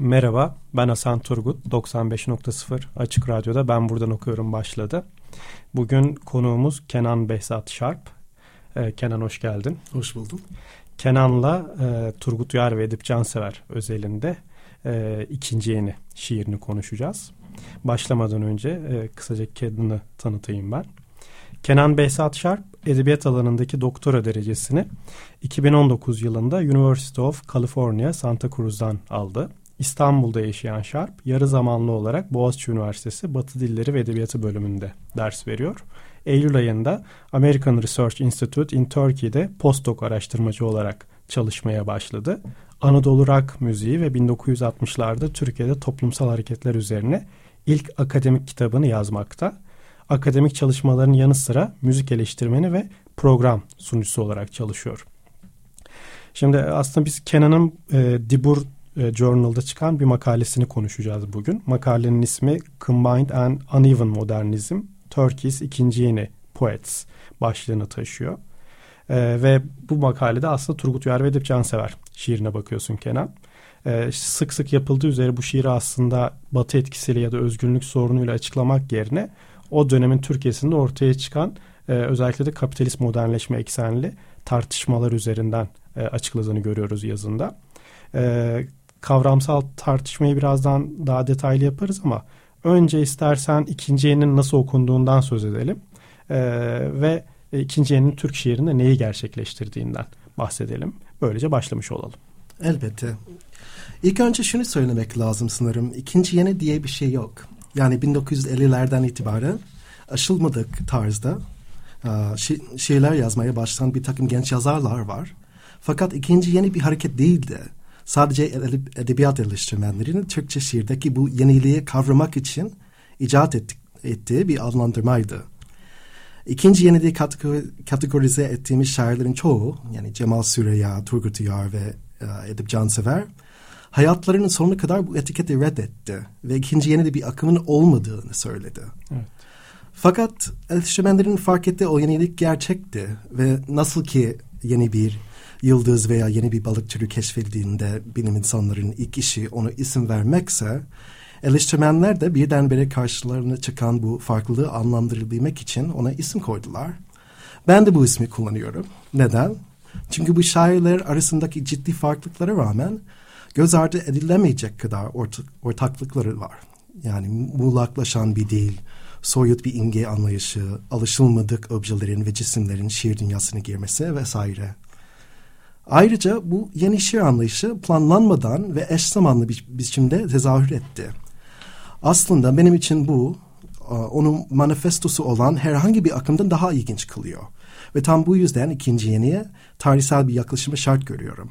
Merhaba, ben Hasan Turgut. 95.0 Açık Radyo'da Ben Buradan Okuyorum başladı. Bugün konuğumuz Kenan Behzat Şarp. Ee, Kenan hoş geldin. Hoş buldum. Kenan'la e, Turgut Uyar ve Edip Cansever özelinde e, ikinci yeni şiirini konuşacağız. Başlamadan önce e, kısaca Kenan'ı tanıtayım ben. Kenan Behzat Şarp edebiyat alanındaki doktora derecesini 2019 yılında University of California Santa Cruz'dan aldı. İstanbul'da yaşayan Sharp, yarı zamanlı olarak Boğaziçi Üniversitesi Batı Dilleri ve Edebiyatı bölümünde ders veriyor. Eylül ayında American Research Institute in Turkey'de postdoc araştırmacı olarak çalışmaya başladı. Anadolu rock müziği ve 1960'larda Türkiye'de toplumsal hareketler üzerine ilk akademik kitabını yazmakta. Akademik çalışmaların yanı sıra müzik eleştirmeni ve program sunucusu olarak çalışıyor. Şimdi aslında biz Kenan'ın e, Dibur e, Journal'da çıkan bir makalesini konuşacağız bugün. Makalenin ismi Combined and Uneven Modernism, Turkey's ikinci yeni Poets başlığını taşıyor. E, ve bu makalede aslında Turgut Uyar ve Edip Cansever şiirine bakıyorsun Kenan. E, sık sık yapıldığı üzere bu şiiri aslında batı etkisiyle ya da özgünlük sorunuyla açıklamak yerine o dönemin Türkiye'sinde ortaya çıkan e, özellikle de kapitalist modernleşme eksenli tartışmalar üzerinden e, açıkladığını görüyoruz yazında. E, kavramsal tartışmayı birazdan daha detaylı yaparız ama önce istersen ikinci yenin nasıl okunduğundan söz edelim ee, ve ikinci yenin Türk şiirinde neyi gerçekleştirdiğinden bahsedelim. Böylece başlamış olalım. Elbette. İlk önce şunu söylemek lazım sanırım. İkinci yeni diye bir şey yok. Yani 1950'lerden itibaren aşılmadık tarzda şi şiirler yazmaya başlayan bir takım genç yazarlar var. Fakat ikinci yeni bir hareket değildi sadece edebiyat eleştirmenlerinin Türkçe şiirdeki bu yeniliği kavramak için icat ettik, ettiği bir adlandırmaydı. İkinci yeniliği kategori, kategorize ettiğimiz şairlerin çoğu yani Cemal Süreya, Turgut Uyar ve e, Edip Cansever hayatlarının sonuna kadar bu etiketi reddetti ve ikinci yeni de bir akımın olmadığını söyledi. Evet. Fakat eleştirmenlerin fark ettiği o yenilik gerçekti ve nasıl ki yeni bir yıldız veya yeni bir balık türü keşfedildiğinde bilim insanlarının ilk işi onu isim vermekse eleştirmenler de birdenbire karşılarına çıkan bu farklılığı anlamlandırabilmek için ona isim koydular. Ben de bu ismi kullanıyorum. Neden? Çünkü bu şairler arasındaki ciddi farklılıklara rağmen göz ardı edilemeyecek kadar ortak, ortaklıkları var. Yani muğlaklaşan bir dil, soyut bir imge anlayışı, alışılmadık objelerin ve cisimlerin şiir dünyasına girmesi vesaire. Ayrıca bu yeni şiir anlayışı planlanmadan ve eş zamanlı bir biçimde tezahür etti. Aslında benim için bu onun manifestosu olan herhangi bir akımdan daha ilginç kılıyor. Ve tam bu yüzden ikinci yeniye tarihsel bir yaklaşımı şart görüyorum.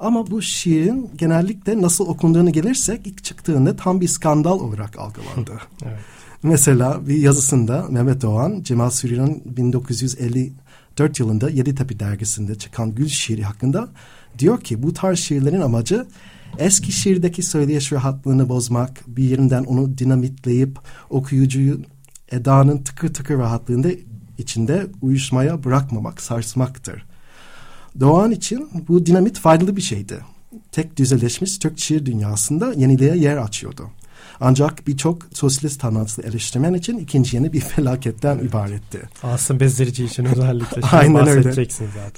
Ama bu şiirin genellikle nasıl okunduğunu gelirsek ilk çıktığında tam bir skandal olarak algılandı. evet. Mesela bir yazısında Mehmet Doğan, Cemal Süreyya'nın 1950 1944 yılında Yeditepe dergisinde çıkan Gül şiiri hakkında diyor ki bu tarz şiirlerin amacı eski şiirdeki söyleyiş rahatlığını bozmak, bir yerinden onu dinamitleyip okuyucuyu edanın tıkır tıkır rahatlığında içinde uyuşmaya bırakmamak, sarsmaktır. Doğan için bu dinamit faydalı bir şeydi. Tek düzeleşmiş Türk şiir dünyasında yeniliğe yer açıyordu. Ancak birçok sosyalist tanrısı eleştirmen için ikinci yeni bir felaketten ibaretti. Asım Bezdirici için özellikle Aynen öyle. zaten.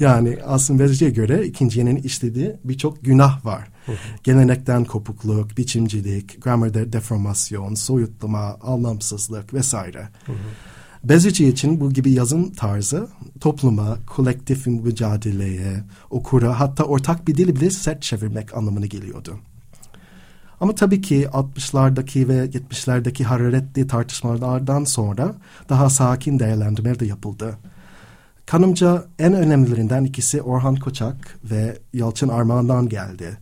Yani Asım Bezdirici'ye göre ikinci yeninin işlediği birçok günah var. Hı hı. Gelenekten kopukluk, biçimcilik, gramerde deformasyon, soyutlama, anlamsızlık vesaire. Hı hı. Bezici için bu gibi yazım tarzı topluma, kolektif mücadeleye, okura hatta ortak bir dili bile sert çevirmek anlamına geliyordu. Ama tabii ki 60'lardaki ve 70'lerdeki hararetli tartışmalardan sonra daha sakin değerlendirmeler de yapıldı. Kanımca en önemlilerinden ikisi Orhan Koçak ve Yalçın Armağan'dan geldi.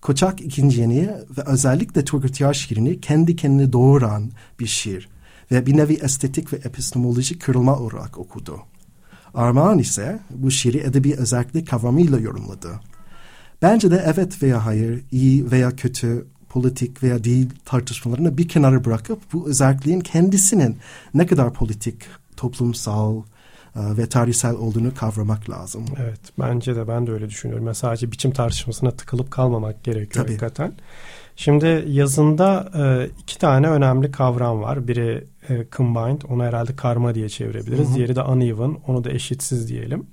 Koçak ikinci yeni ve özellikle Turgut Yar şiirini kendi kendini doğuran bir şiir ve bir nevi estetik ve epistemolojik kırılma olarak okudu. Armağan ise bu şiiri edebi özellik kavramıyla yorumladı. Bence de evet veya hayır, iyi veya kötü, politik veya değil tartışmalarını bir kenara bırakıp bu özelliğin kendisinin ne kadar politik, toplumsal, e, ve tarihsel olduğunu kavramak lazım. Evet bence de ben de öyle düşünüyorum. Yani sadece biçim tartışmasına tıkılıp kalmamak gerekiyor Tabii. hakikaten. Şimdi yazında e, iki tane önemli kavram var. Biri e, combined, onu herhalde karma diye çevirebiliriz. Hı hı. Diğeri de uneven, onu da eşitsiz diyelim.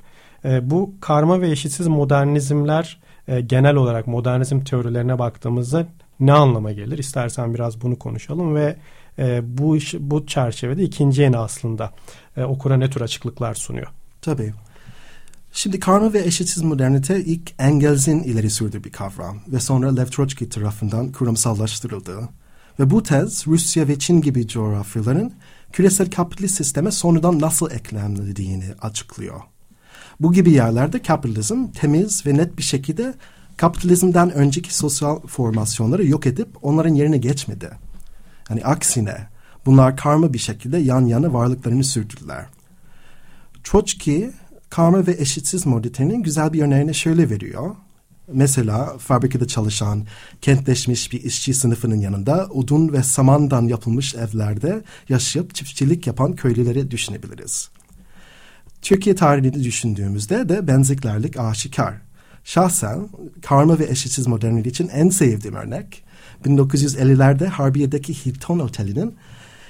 Bu karma ve eşitsiz modernizmler e, genel olarak modernizm teorilerine baktığımızda ne anlama gelir? İstersen biraz bunu konuşalım ve e, bu iş, bu çerçevede ikinci yeni aslında e, okura ne tür açıklıklar sunuyor? Tabii. Şimdi karma ve eşitsiz modernite ilk Engels'in ileri sürdüğü bir kavram ve sonra Lev Trotsky tarafından kuramsallaştırıldı. Ve bu tez Rusya ve Çin gibi coğrafyaların küresel kapitalist sisteme sonradan nasıl eklemlediğini açıklıyor. Bu gibi yerlerde kapitalizm temiz ve net bir şekilde kapitalizmden önceki sosyal formasyonları yok edip onların yerine geçmedi. Yani aksine bunlar karma bir şekilde yan yana varlıklarını sürdürdüler. Trotsky karma ve eşitsiz modernitenin güzel bir örneğini şöyle veriyor. Mesela fabrikada çalışan, kentleşmiş bir işçi sınıfının yanında odun ve samandan yapılmış evlerde yaşayıp çiftçilik yapan köylüleri düşünebiliriz. Türkiye tarihini düşündüğümüzde de benziklerlik aşikar. Şahsen karma ve eşitsiz modernite için en sevdiğim örnek 1950'lerde Harbiye'deki Hilton Oteli'nin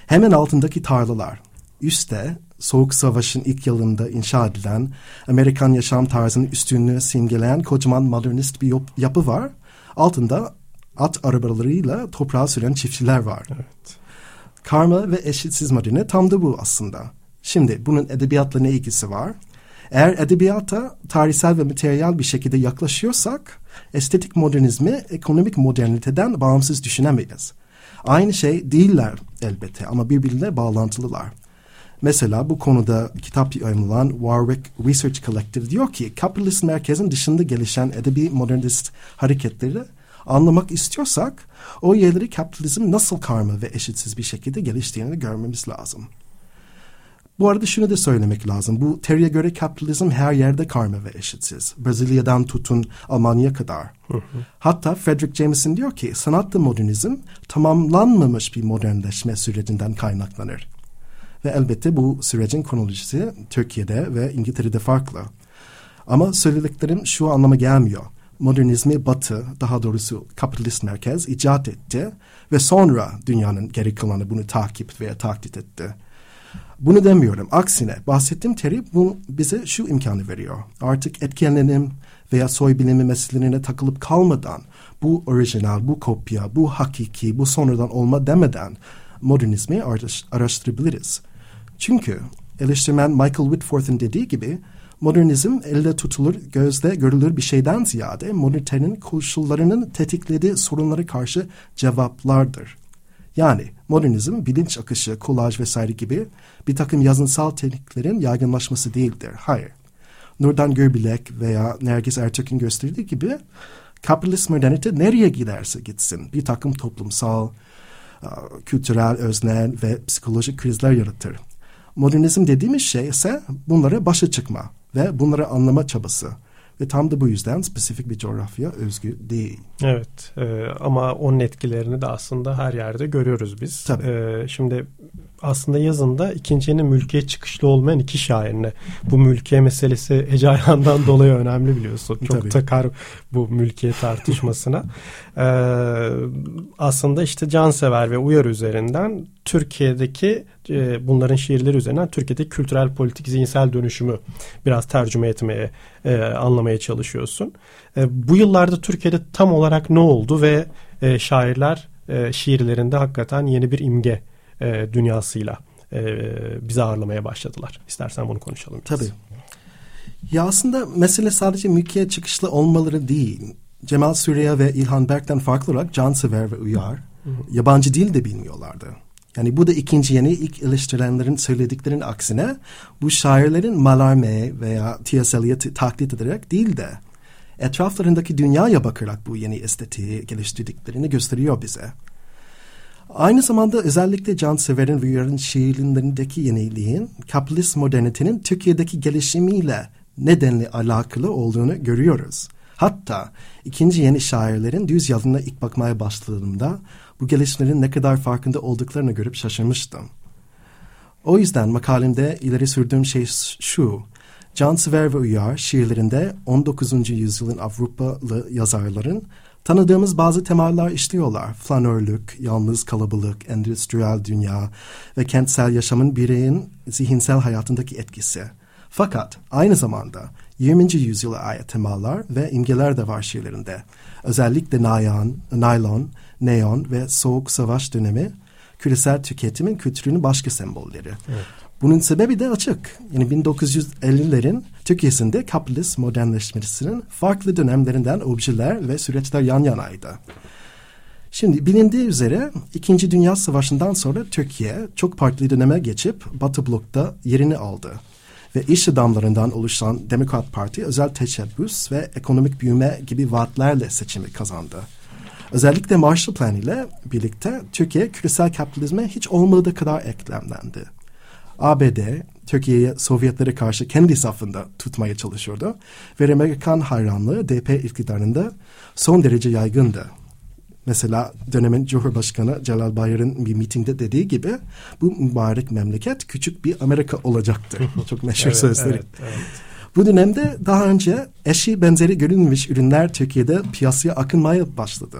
hemen altındaki tarlalar. Üste Soğuk Savaş'ın ilk yılında inşa edilen Amerikan yaşam tarzının üstünlüğü simgeleyen kocaman modernist bir yapı var. Altında at arabalarıyla toprağa süren çiftçiler var. Evet. Karma ve eşitsiz moderne tam da bu aslında. Şimdi bunun edebiyatla ne ilgisi var? Eğer edebiyata tarihsel ve materyal bir şekilde yaklaşıyorsak estetik modernizmi ekonomik moderniteden bağımsız düşünemeyiz. Aynı şey değiller elbette ama birbirine bağlantılılar. Mesela bu konuda kitap yayınlanan Warwick Research Collective diyor ki kapitalist merkezin dışında gelişen edebi modernist hareketleri anlamak istiyorsak o yerleri kapitalizm nasıl karma ve eşitsiz bir şekilde geliştiğini görmemiz lazım. Bu arada şunu da söylemek lazım. Bu Terry'e göre kapitalizm her yerde karma ve eşitsiz. Brezilya'dan tutun Almanya kadar. Hı hı. Hatta Frederick Jameson diyor ki sanatta modernizm tamamlanmamış bir modernleşme sürecinden kaynaklanır. Ve elbette bu sürecin kronolojisi Türkiye'de ve İngiltere'de farklı. Ama söylediklerim şu anlama gelmiyor. Modernizmi batı, daha doğrusu kapitalist merkez icat etti ve sonra dünyanın geri kalanı bunu takip veya taklit etti. Bunu demiyorum. Aksine bahsettiğim terim bu bize şu imkanı veriyor. Artık etkenlenim veya soy bilimi meselelerine takılıp kalmadan bu orijinal, bu kopya, bu hakiki, bu sonradan olma demeden modernizmi araştırabiliriz. Çünkü eleştirmen Michael Whitforth'un dediği gibi modernizm elde tutulur, gözde görülür bir şeyden ziyade modernitenin koşullarının tetiklediği sorunlara karşı cevaplardır. Yani modernizm bilinç akışı, kolaj vesaire gibi bir takım yazınsal tekniklerin yaygınlaşması değildir. Hayır. Nurdan Görbilek veya Nergis Ertürk'ün gösterdiği gibi kapitalist modernite nereye giderse gitsin bir takım toplumsal, kültürel, öznel ve psikolojik krizler yaratır. Modernizm dediğimiz şey ise bunlara başa çıkma ve bunları anlama çabası. Ve tam da bu yüzden spesifik bir coğrafya özgü değil. Evet e, ama onun etkilerini de aslında her yerde görüyoruz biz. Tabii. E, şimdi aslında yazında ikincinin mülkiye çıkışlı olmayan iki şairine. Bu mülkiye meselesi Ece Ayhan'dan dolayı önemli biliyorsun. Çok Tabii. takar bu mülkiye tartışmasına. ee, aslında işte cansever ve uyar üzerinden Türkiye'deki e, bunların şiirleri üzerinden Türkiye'deki kültürel politik zihinsel dönüşümü biraz tercüme etmeye e, anlamaya çalışıyorsun. E, bu yıllarda Türkiye'de tam olarak ne oldu ve e, şairler e, şiirlerinde hakikaten yeni bir imge e, dünyasıyla e, bizi ağırlamaya başladılar. İstersen bunu konuşalım. Biraz. Tabii. Ya aslında mesele sadece mülkiye çıkışlı olmaları değil. Cemal Süreya ve İlhan Berk'ten farklı olarak cansever ve uyar yabancı dil de bilmiyorlardı. Yani bu da ikinci yeni ilk eleştirenlerin söylediklerinin aksine bu şairlerin Mallarmé veya T.S. Eliot'ı taklit ederek değil de etraflarındaki dünyaya bakarak bu yeni estetiği geliştirdiklerini gösteriyor bize. Aynı zamanda özellikle Cansever'in ve Uyar'ın şiirlerindeki yeniliğin kapitalist modernitenin Türkiye'deki gelişimiyle nedenli alakalı olduğunu görüyoruz. Hatta ikinci yeni şairlerin düz yazına ilk bakmaya başladığımda bu gelişmelerin ne kadar farkında olduklarını görüp şaşırmıştım. O yüzden makalemde ileri sürdüğüm şey şu. Cansever ve Uyar şiirlerinde 19. yüzyılın Avrupalı yazarların tanıdığımız bazı temalar işliyorlar. Flanörlük, yalnız kalabalık, endüstriyel dünya ve kentsel yaşamın bireyin zihinsel hayatındaki etkisi. Fakat aynı zamanda 20. yüzyıla ait temalar ve imgeler de var şiirlerinde. Özellikle nayan, naylon, neon ve soğuk savaş dönemi küresel tüketimin kültürünün başka sembolleri. Evet. Bunun sebebi de açık. Yani 1950'lerin Türkiye'sinde kapitalist modernleşmesinin farklı dönemlerinden objeler ve süreçler yan yanaydı. Şimdi bilindiği üzere İkinci Dünya Savaşı'ndan sonra Türkiye çok partili döneme geçip Batı blokta yerini aldı. Ve iş adamlarından oluşan Demokrat Parti özel teşebbüs ve ekonomik büyüme gibi vaatlerle seçimi kazandı. Özellikle Marshall Plan ile birlikte Türkiye küresel kapitalizme hiç olmadığı kadar eklemlendi. ABD Türkiye'yi Sovyetlere karşı kendi safında tutmaya çalışıyordu ve Amerikan hayranlığı DP iktidarında son derece yaygındı. Mesela dönemin Cumhurbaşkanı Celal Bayar'ın bir mitingde dediği gibi bu mübarek memleket küçük bir Amerika olacaktı. Çok meşhur evet, sözleri. Evet, evet. Bu dönemde daha önce eşi benzeri görünmemiş ürünler Türkiye'de piyasaya akınmaya başladı.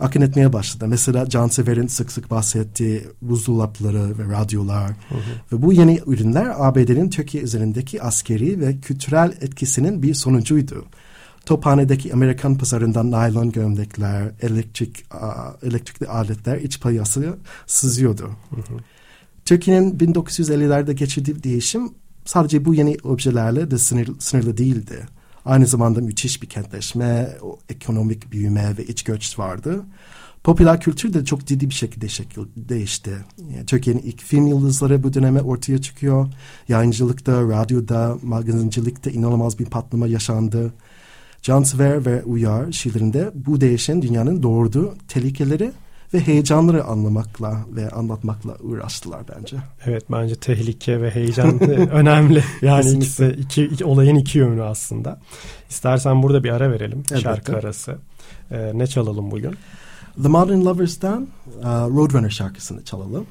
Akın etmeye başladı. Mesela Cansever'in sık sık bahsettiği buzdolapları ve radyolar. Hı hı. Ve bu yeni ürünler ABD'nin Türkiye üzerindeki askeri ve kültürel etkisinin bir sonucuydu. Tophane'deki Amerikan pazarından naylon gömlekler, elektrik, elektrikli aletler iç piyasaya sızıyordu. Türkiye'nin 1950'lerde geçirdiği değişim sadece bu yeni objelerle de sınır, sınırlı değildi. Aynı zamanda müthiş bir kentleşme, ekonomik büyüme ve iç göç vardı. Popüler kültür de çok ciddi bir şekilde şekil değişti. Yani Türkiye'nin ilk film yıldızları bu döneme ortaya çıkıyor. Yayıncılıkta, radyoda, magazincilikte inanılmaz bir patlama yaşandı. Cansever ve Uyar şiirlerinde bu değişen dünyanın doğurduğu tehlikeleri ve heyecanları anlamakla ve anlatmakla uğraştılar bence. Evet bence tehlike ve heyecan önemli. Yani ikisi iki, iki olayın iki yönü aslında. İstersen burada bir ara verelim Elbette. şarkı arası. Ee, ne çalalım bugün? The Modern Lovers'dan uh, Roadrunner şarkısını çalalım.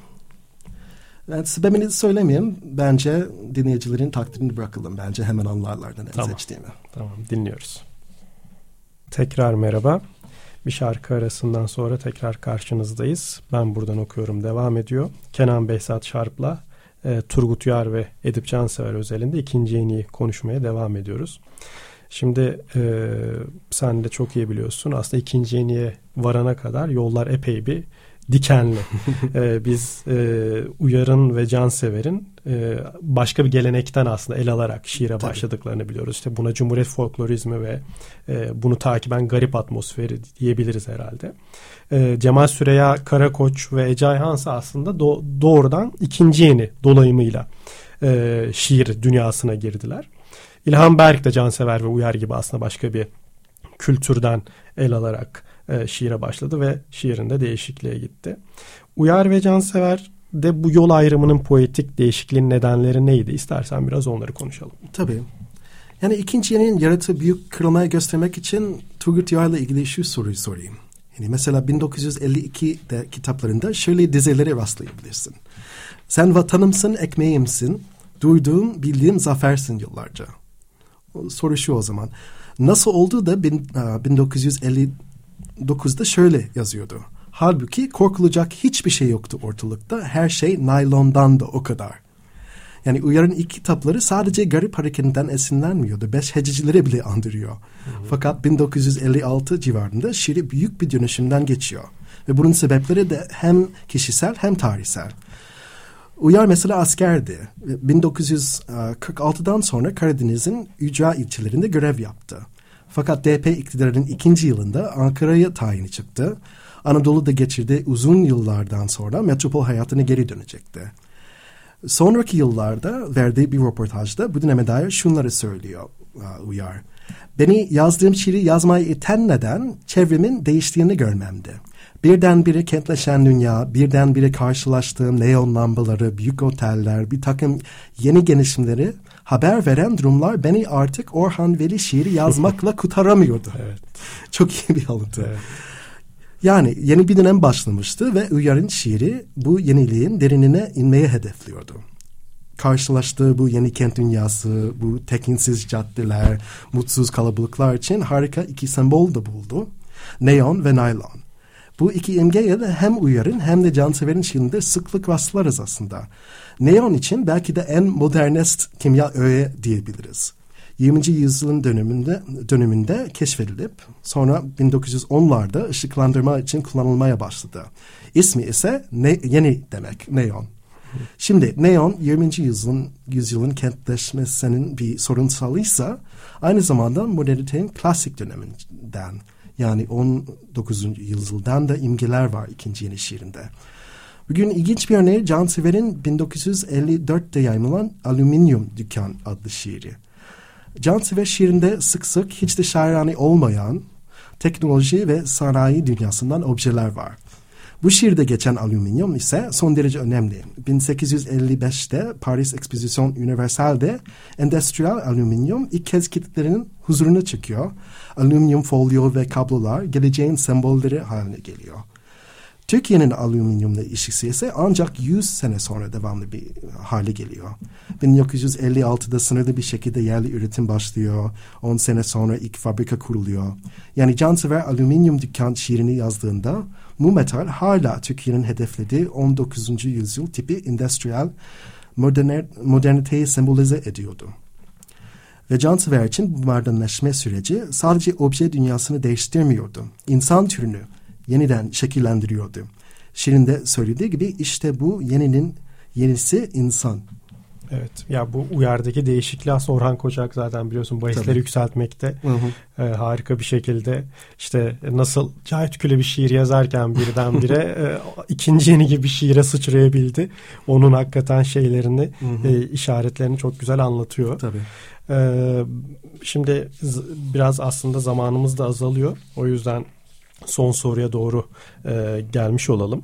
Ben sebebini söylemeyeyim. Bence dinleyicilerin takdirini bırakalım. Bence hemen anlarlar ne tamam. seçtiğimi. Tamam dinliyoruz. Tekrar merhaba. Bir şarkı arasından sonra tekrar karşınızdayız. Ben buradan okuyorum devam ediyor. Kenan Behzat Şarp'la e, Turgut Yar ve Edip Cansever özelinde ikinci yeniyi konuşmaya devam ediyoruz. Şimdi e, sen de çok iyi biliyorsun aslında ikinci yeniye varana kadar yollar epey bir dikenli. ee, biz e, Uyar'ın ve Cansever'in e, başka bir gelenekten aslında el alarak şiire Tabii. başladıklarını biliyoruz. İşte buna Cumhuriyet folklorizmi ve e, bunu takiben garip atmosferi diyebiliriz herhalde. E, Cemal Süreya Karakoç ve Ece Ayhansa aslında do- doğrudan ikinci yeni dolayımıyla e, şiir dünyasına girdiler. İlhan Berk de Cansever ve Uyar gibi aslında başka bir kültürden el alarak e, şiire başladı ve şiirinde değişikliğe gitti. Uyar ve Cansever de bu yol ayrımının poetik değişikliğin nedenleri neydi? İstersen biraz onları konuşalım. Tabii. Yani ikinci yenin yaratı büyük kırılmaya göstermek için Turgut Uyar'la ilgili şu soruyu sorayım. Yani mesela 1952'de kitaplarında şöyle dizelere rastlayabilirsin. Sen vatanımsın, ekmeğimsin, duyduğum, bildiğim zafersin yıllarca. Soru şu o zaman. Nasıl oldu da bin, 1950 9'da şöyle yazıyordu. Halbuki korkulacak hiçbir şey yoktu ortalıkta. Her şey naylondan da o kadar. Yani Uyar'ın ilk kitapları sadece garip hareketinden esinlenmiyordu. Beş hececileri bile andırıyor. Hı hı. Fakat 1956 civarında şiiri büyük bir dönüşümden geçiyor. Ve bunun sebepleri de hem kişisel hem tarihsel. Uyar mesela askerdi. 1946'dan sonra Karadeniz'in ücra ilçelerinde görev yaptı. Fakat DP iktidarının ikinci yılında Ankara'ya tayini çıktı. Anadolu'da geçirdiği uzun yıllardan sonra metropol hayatına geri dönecekti. Sonraki yıllarda verdiği bir röportajda bu döneme dair şunları söylüyor uh, Uyar. Beni yazdığım şiiri yazmayı iten neden çevremin değiştiğini görmemdi. Birdenbire kentleşen dünya, birdenbire karşılaştığım neon lambaları, büyük oteller, bir takım yeni gelişimleri haber veren durumlar beni artık Orhan Veli şiiri yazmakla kurtaramıyordu. Evet. Çok iyi bir alıntı. Evet. Yani yeni bir dönem başlamıştı ve Uyar'ın şiiri bu yeniliğin derinine inmeye hedefliyordu. Karşılaştığı bu yeni kent dünyası, bu tekinsiz caddeler, mutsuz kalabalıklar için harika iki sembol da buldu. Neon ve naylon. Bu iki imgeye de hem Uyar'ın hem de Cansever'in şiirinde sıklık rastlarız aslında. Neon için belki de en modernist kimya öğe diyebiliriz. 20. yüzyılın döneminde, döneminde keşfedilip sonra 1910'larda ışıklandırma için kullanılmaya başladı. İsmi ise ne, yeni demek, neon. Şimdi neon 20. yüzyılın, yüzyılın kentleşmesinin bir sorunsalıysa aynı zamanda modernitenin klasik döneminden yani 19. yüzyıldan da imgeler var ikinci yeni şiirinde. Bugün ilginç bir örneği Cansever'in 1954'te yayınlanan Alüminyum Dükkan adlı şiiri. Cansever şiirinde sık sık hiç de şairane olmayan teknoloji ve sanayi dünyasından objeler var. Bu şiirde geçen alüminyum ise son derece önemli. 1855'te Paris Exposition Universal'de endüstriyel alüminyum ilk kez kitlerin huzuruna çıkıyor. Alüminyum folyo ve kablolar geleceğin sembolleri haline geliyor. Türkiye'nin alüminyumla ilişkisi ise ancak 100 sene sonra devamlı bir hale geliyor. 1956'da sınırlı bir şekilde yerli üretim başlıyor. 10 sene sonra ilk fabrika kuruluyor. Yani Cansever alüminyum dükkan şiirini yazdığında bu metal hala Türkiye'nin hedeflediği 19. yüzyıl tipi endüstriyel moderniteyi sembolize ediyordu. Ve Cansever için bu modernleşme süreci sadece obje dünyasını değiştirmiyordu. İnsan türünü yeniden şekillendiriyordu. Şirin'de söylediği gibi işte bu yeninin yenisi insan. Evet ya bu uyardaki değişikliği aslında Orhan Koçak zaten biliyorsun bahisleri Tabii. yükseltmekte hı hı. E, harika bir şekilde işte nasıl Cahit Küle bir şiir yazarken birdenbire e, ikinci yeni gibi bir şiire sıçrayabildi. Onun hakikaten şeylerini hı hı. E, işaretlerini çok güzel anlatıyor. Tabii. E, şimdi biraz aslında zamanımız da azalıyor. O yüzden son soruya doğru e, gelmiş olalım.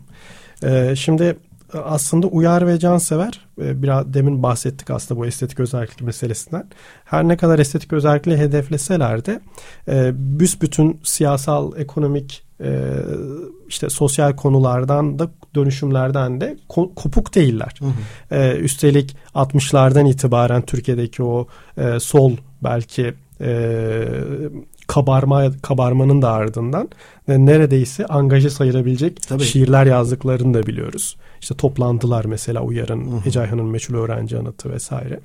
E, şimdi aslında uyar ve cansever e, biraz demin bahsettik aslında bu estetik özellik meselesinden. Her ne kadar estetik özelliği hedefleseler de e, büsbütün siyasal, ekonomik e, işte sosyal konulardan da dönüşümlerden de kopuk değiller. Hı hı. E, üstelik 60'lardan itibaren Türkiye'deki o e, sol belki e, kabarma kabarmanın da ardından ve neredeyse angaje sayılabilecek Tabii. şiirler yazdıklarını da biliyoruz. İşte toplantılar mesela Uyar'ın, Ecayhan'ın meçhul öğrenci anıtı vesaire.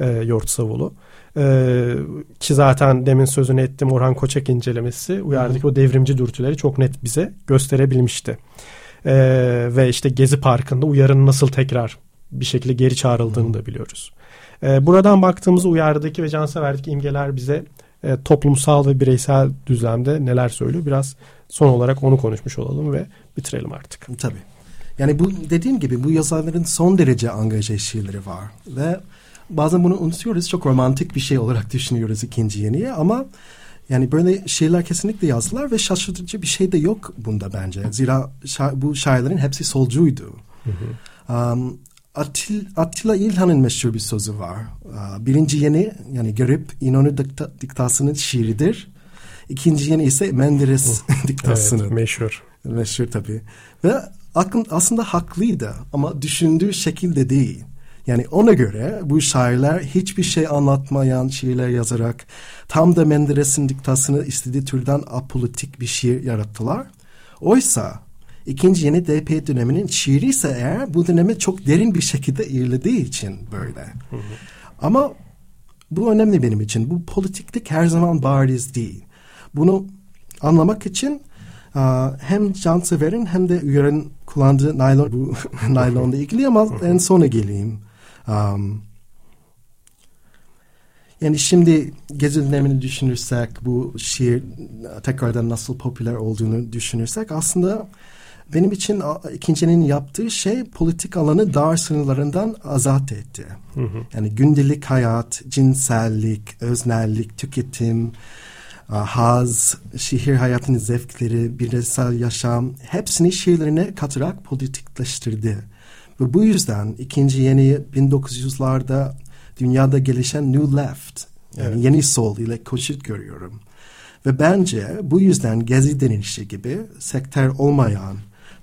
E, Yort Savulu. E, ki zaten demin sözünü ettim Orhan Koçak incelemesi Uyar'daki o devrimci dürtüleri çok net bize gösterebilmişti. E, ve işte Gezi Parkı'nda Uyar'ın nasıl tekrar bir şekilde geri çağrıldığını da biliyoruz. E, buradan baktığımızda Uyar'daki ve Cansever'deki imgeler bize e, toplumsal ve bireysel düzlemde neler söylüyor? Biraz son olarak onu konuşmuş olalım ve bitirelim artık. Tabii. Yani bu dediğim gibi bu yazarların son derece angaje şiirleri var ve bazen bunu unutuyoruz. Çok romantik bir şey olarak düşünüyoruz ikinci yeniye ama yani böyle şeyler kesinlikle yazdılar ve şaşırtıcı bir şey de yok bunda bence. Zira şa bu şairlerin hepsi solcuydu. Hı hı. Um, Atil, Attila İlhan'ın meşhur bir sözü var. Birinci yeni yani Garip İnönü dikta, diktasının şiiridir. İkinci yeni ise Menderes diktasının. Evet, meşhur. Meşhur tabii. Ve aslında haklıydı ama düşündüğü şekilde değil. Yani ona göre bu şairler hiçbir şey anlatmayan şiirler yazarak tam da Menderes'in diktasını istediği türden apolitik bir şiir yarattılar. Oysa ikinci yeni DP döneminin şiiri ise eğer bu döneme çok derin bir şekilde ilerlediği için böyle. Hı hı. Ama bu önemli benim için. Bu politiklik her zaman bariz değil. Bunu anlamak için hem Cansever'in hem de Uyar'ın kullandığı naylon, bu naylonla ilgili ama en sona geleyim. Um, Yani şimdi Gezi dönemini düşünürsek bu şiir tekrardan nasıl popüler olduğunu düşünürsek aslında benim için ikincinin yaptığı şey politik alanı dar sınırlarından azat etti. Hı hı. Yani gündelik hayat, cinsellik, öznellik, tüketim, haz, şehir hayatının zevkleri, bireysel yaşam hepsini şiirlerine katarak politikleştirdi. Ve bu yüzden ikinci yeni 1900'larda dünyada gelişen New Left, yani evet. yeni sol ile koşut görüyorum. Ve bence bu yüzden Gezi denilişi gibi sektör olmayan,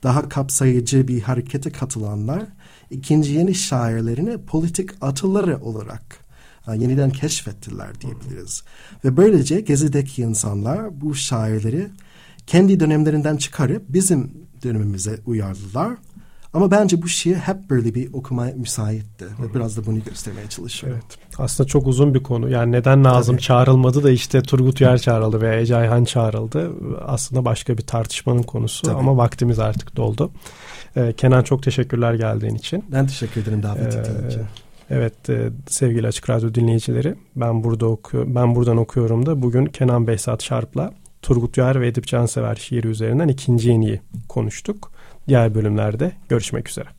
daha kapsayıcı bir harekete katılanlar ikinci yeni şairlerini politik atıları olarak yeniden keşfettiler diyebiliriz. Ve böylece Gezi'deki insanlar bu şairleri kendi dönemlerinden çıkarıp bizim dönemimize uyardılar. Ama bence bu şiir hep böyle bir okumaya müsaitti. Ve biraz da bunu göstermeye çalışıyorum. Evet. Aslında çok uzun bir konu. Yani neden Nazım Tabii. çağrılmadı da işte Turgut Yer çağrıldı veya Ece Ayhan çağrıldı. Aslında başka bir tartışmanın konusu Tabii. ama vaktimiz artık doldu. Ee, Kenan çok teşekkürler geldiğin için. Ben teşekkür ederim davet ee, ettiğin için. Evet e, sevgili Açık Radyo dinleyicileri ben burada oku ben buradan okuyorum da bugün Kenan Behzat Şarp'la Turgut Uyar ve Edip Cansever şiiri üzerinden ikinci yeniyi konuştuk. Diğer bölümlerde görüşmek üzere.